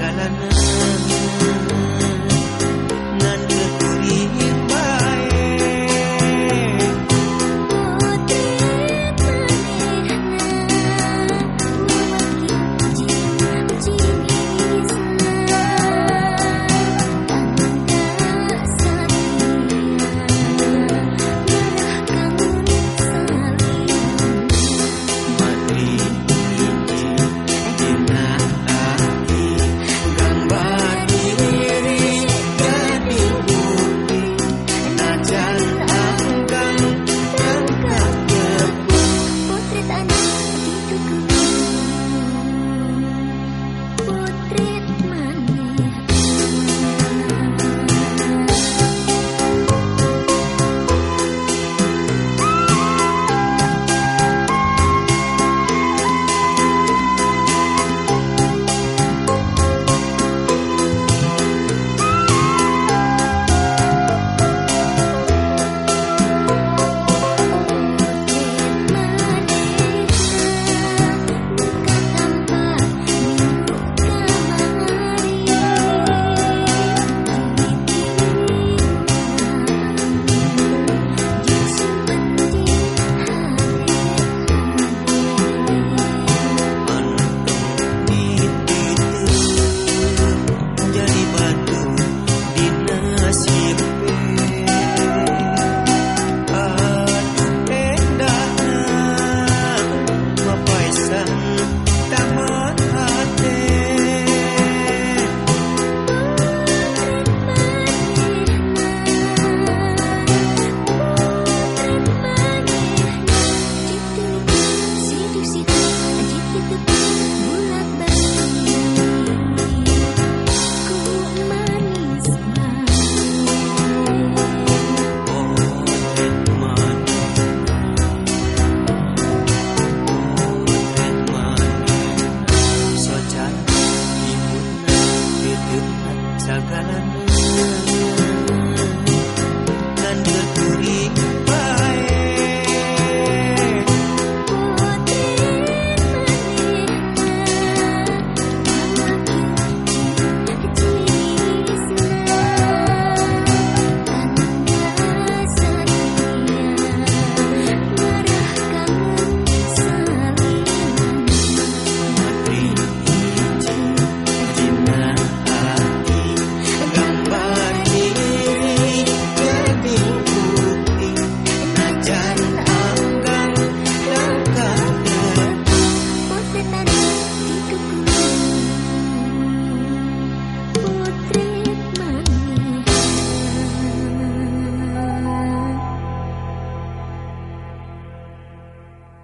Thank Isabel die.